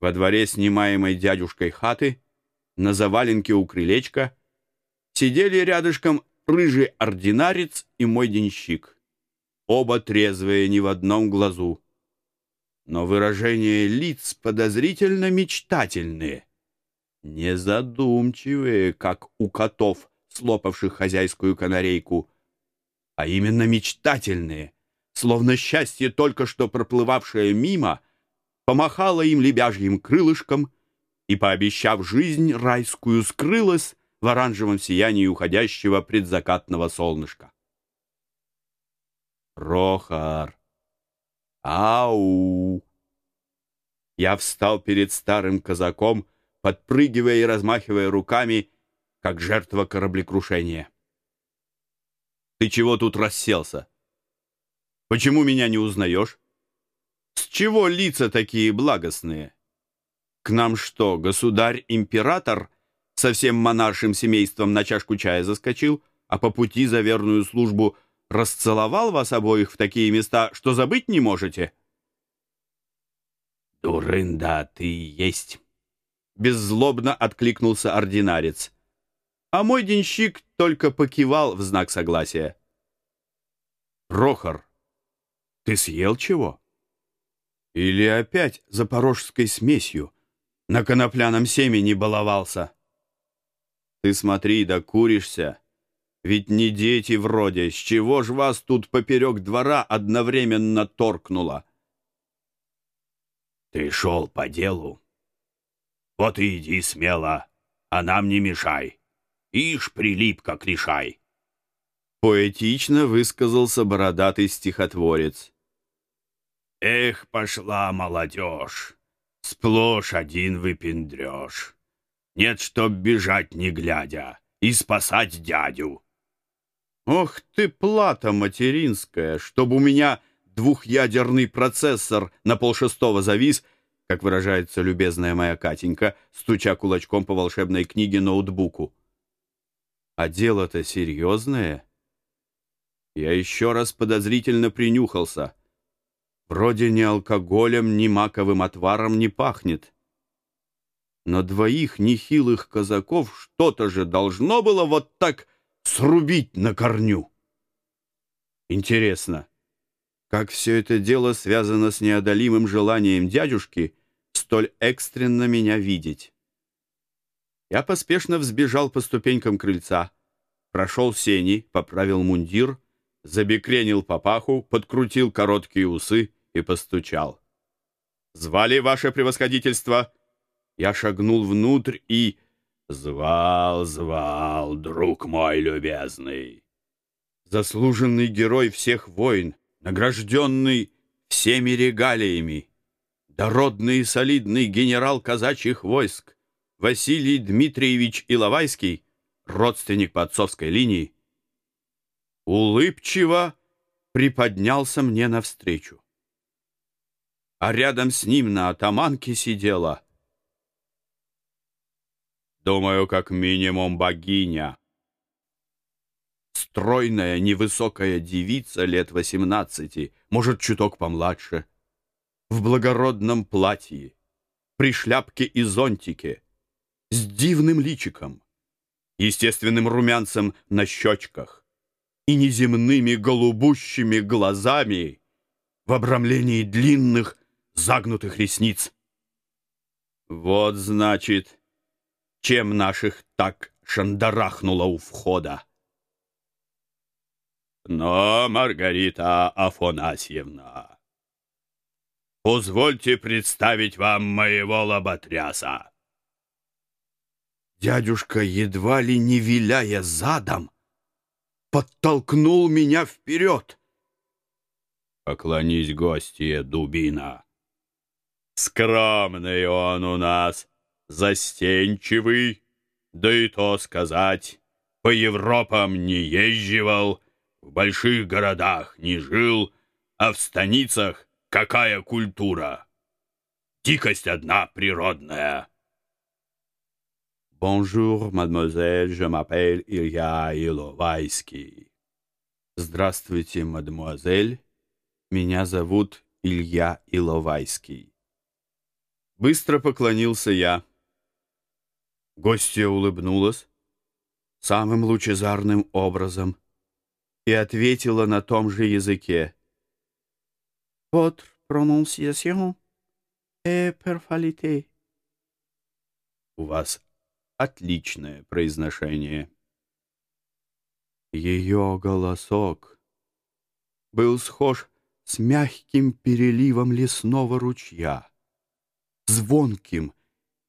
Во дворе снимаемой дядюшкой хаты, на заваленке у крылечка, сидели рядышком рыжий ординарец и мой денщик. Оба трезвые ни в одном глазу. Но выражения лиц подозрительно мечтательные, незадумчивые, как у котов, слопавших хозяйскую канарейку, а именно мечтательные, словно счастье, только что проплывавшее мимо, помахало им лебяжьим крылышком и, пообещав жизнь райскую, скрылось в оранжевом сиянии уходящего предзакатного солнышка. Прохор! Ау! Я встал перед старым казаком, подпрыгивая и размахивая руками, как жертва кораблекрушения. Ты чего тут расселся? Почему меня не узнаешь? С чего лица такие благостные? К нам что, государь-император со всем монаршим семейством на чашку чая заскочил, а по пути за верную службу расцеловал вас обоих в такие места, что забыть не можете? Дурында ты есть! Беззлобно откликнулся ординарец. А мой денщик только покивал в знак согласия. Прохор, ты съел чего? Или опять запорожской смесью на конопляном семени баловался? Ты смотри, да куришься. Ведь не дети вроде, с чего ж вас тут поперек двора одновременно торкнуло? Ты шел по делу. Вот и иди смело, а нам не мешай. Ишь, прилип, как решай. Поэтично высказался бородатый стихотворец. Эх, пошла молодежь, сплошь один выпендрешь. Нет, чтоб бежать не глядя и спасать дядю. Ох ты, плата материнская, чтоб у меня двухъядерный процессор на полшестого завис, как выражается любезная моя Катенька, стуча кулачком по волшебной книге ноутбуку. А дело-то серьезное. Я еще раз подозрительно принюхался. Вроде ни алкоголем, ни маковым отваром не пахнет но двоих нехилых казаков что-то же должно было вот так срубить на корню. Интересно, как все это дело связано с неодолимым желанием дядюшки столь экстренно меня видеть. Я поспешно взбежал по ступенькам крыльца, прошел сени, поправил мундир, забекренил папаху, подкрутил короткие усы и постучал. «Звали ваше превосходительство?» Я шагнул внутрь и... Звал, звал, друг мой любезный. Заслуженный герой всех войн, награжденный всеми регалиями, дородный и солидный генерал казачьих войск Василий Дмитриевич Иловайский, родственник по отцовской линии, улыбчиво приподнялся мне навстречу. А рядом с ним на атаманке сидела — Думаю, как минимум богиня. Стройная, невысокая девица лет восемнадцати, может, чуток помладше, в благородном платье, при шляпке и зонтике, с дивным личиком, естественным румянцем на щечках и неземными голубущими глазами в обрамлении длинных загнутых ресниц. Вот, значит, чем наших так шандарахнуло у входа. Но, Маргарита Афонасьевна, позвольте представить вам моего лоботряса. Дядюшка, едва ли не виляя задом, подтолкнул меня вперед. Поклонись, гостье, дубина. Скромный он у нас, застенчивый, да и то сказать, по Европам не езживал, в больших городах не жил, а в станицах какая культура? Дикость одна природная. Bonjour, mademoiselle, je m'appelle Илья Иловайский. Здравствуйте, мадемуазель. Меня зовут Илья Иловайский. Быстро поклонился я. Гостья улыбнулась самым лучезарным образом и ответила на том же языке. «Votre prononciation est parfaite». «У вас отличное произношение». Ее голосок был схож с мягким переливом лесного ручья, звонким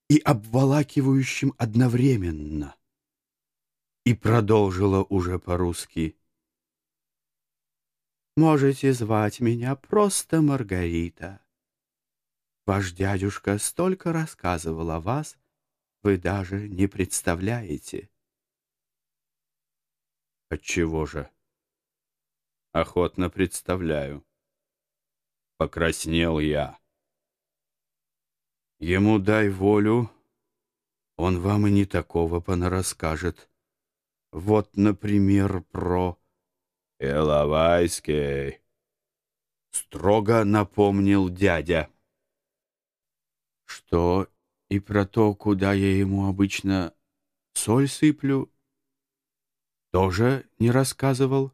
и обволакивающим одновременно, и продолжила уже по-русски. «Можете звать меня просто Маргарита. Ваш дядюшка столько рассказывал о вас, вы даже не представляете». Отчего же? Охотно представляю. Покраснел я. Ему дай волю, он вам и не такого понарасскажет. Вот, например, про Иловайский. Строго напомнил дядя. Что и про то, куда я ему обычно соль сыплю, тоже не рассказывал?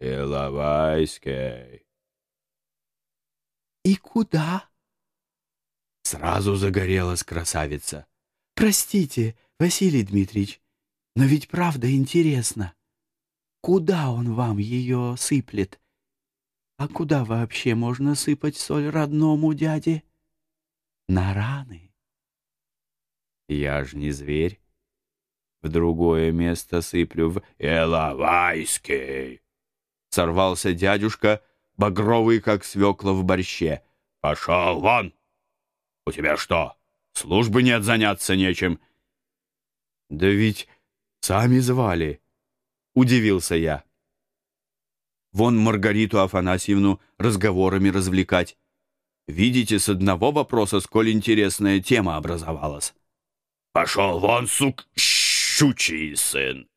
Иловайский. И куда? Сразу загорелась красавица. Простите, Василий Дмитриевич, но ведь правда интересно. Куда он вам ее сыплет? А куда вообще можно сыпать соль родному дяде? На раны. Я ж не зверь в другое место сыплю в Элавайский. Сорвался дядюшка, багровый, как свекла в борще. Пошел вон! У тебя что, службы нет, заняться нечем? Да ведь сами звали, удивился я. Вон Маргариту Афанасьевну разговорами развлекать. Видите, с одного вопроса сколь интересная тема образовалась. «Пошел вон, сук!» щучий сын!»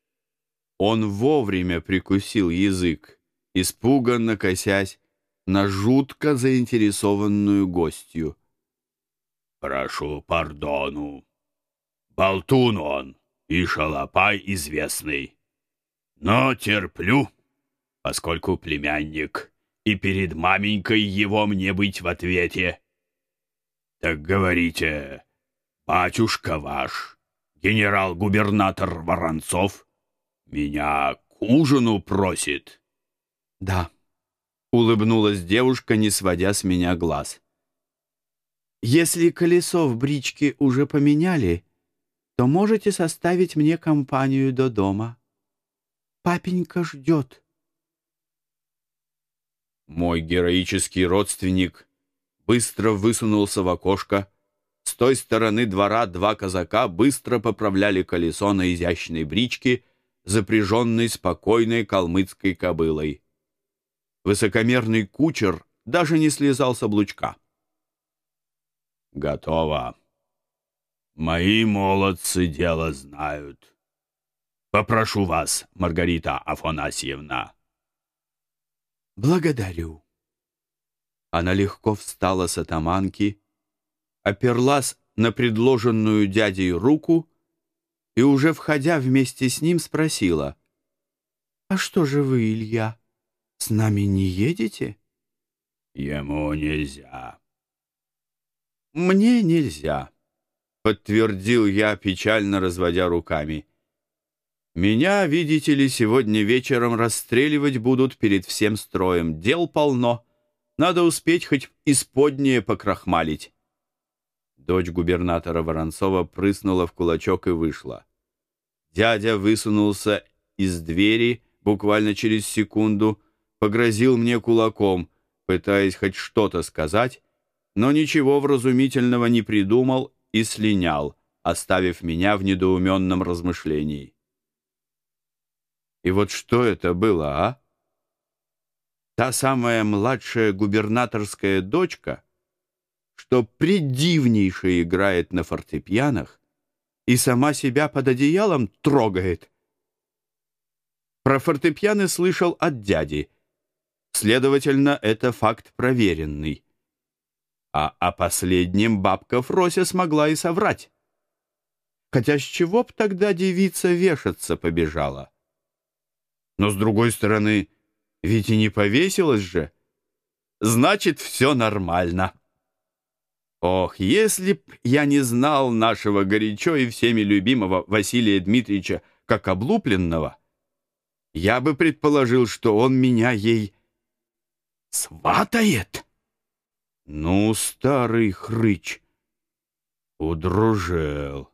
Он вовремя прикусил язык, испуганно косясь на жутко заинтересованную гостью. «Прошу пардону. Болтун он и шалопай известный. Но терплю, поскольку племянник, и перед маменькой его мне быть в ответе. Так говорите, батюшка ваш, генерал-губернатор Воронцов меня к ужину просит. Да, улыбнулась девушка, не сводя с меня глаз. Если колесо в бричке уже поменяли, то можете составить мне компанию до дома. Папенька ждет. Мой героический родственник быстро высунулся в окошко, с той стороны двора два казака быстро поправляли колесо на изящной бричке, запряженной спокойной калмыцкой кобылой. Высокомерный кучер даже не слезал с облучка. «Готово. Мои молодцы дело знают. Попрошу вас, Маргарита Афанасьевна». «Благодарю». Она легко встала с атаманки, оперлась на предложенную дядей руку и, уже входя вместе с ним, спросила. «А что же вы, Илья, с нами не едете?» «Ему нельзя». «Мне нельзя», — подтвердил я, печально разводя руками. «Меня, видите ли, сегодня вечером расстреливать будут перед всем строем. Дел полно. Надо успеть хоть исподнее покрахмалить». Дочь губернатора Воронцова прыснула в кулачок и вышла. Дядя высунулся из двери буквально через секунду, погрозил мне кулаком, пытаясь хоть что-то сказать, но ничего вразумительного не придумал и слинял, оставив меня в недоуменном размышлении. И вот что это было, а? Та самая младшая губернаторская дочка — что предивнейше играет на фортепианах и сама себя под одеялом трогает. Про фортепианы слышал от дяди. Следовательно, это факт проверенный. А о последнем бабка Фрося смогла и соврать. Хотя с чего б тогда девица вешаться побежала? Но, с другой стороны, ведь и не повесилась же. Значит, все нормально. Ох, если б я не знал нашего горячо и всеми любимого Василия Дмитриевича как облупленного, я бы предположил, что он меня ей сватает. Ну, старый хрыч, удружел.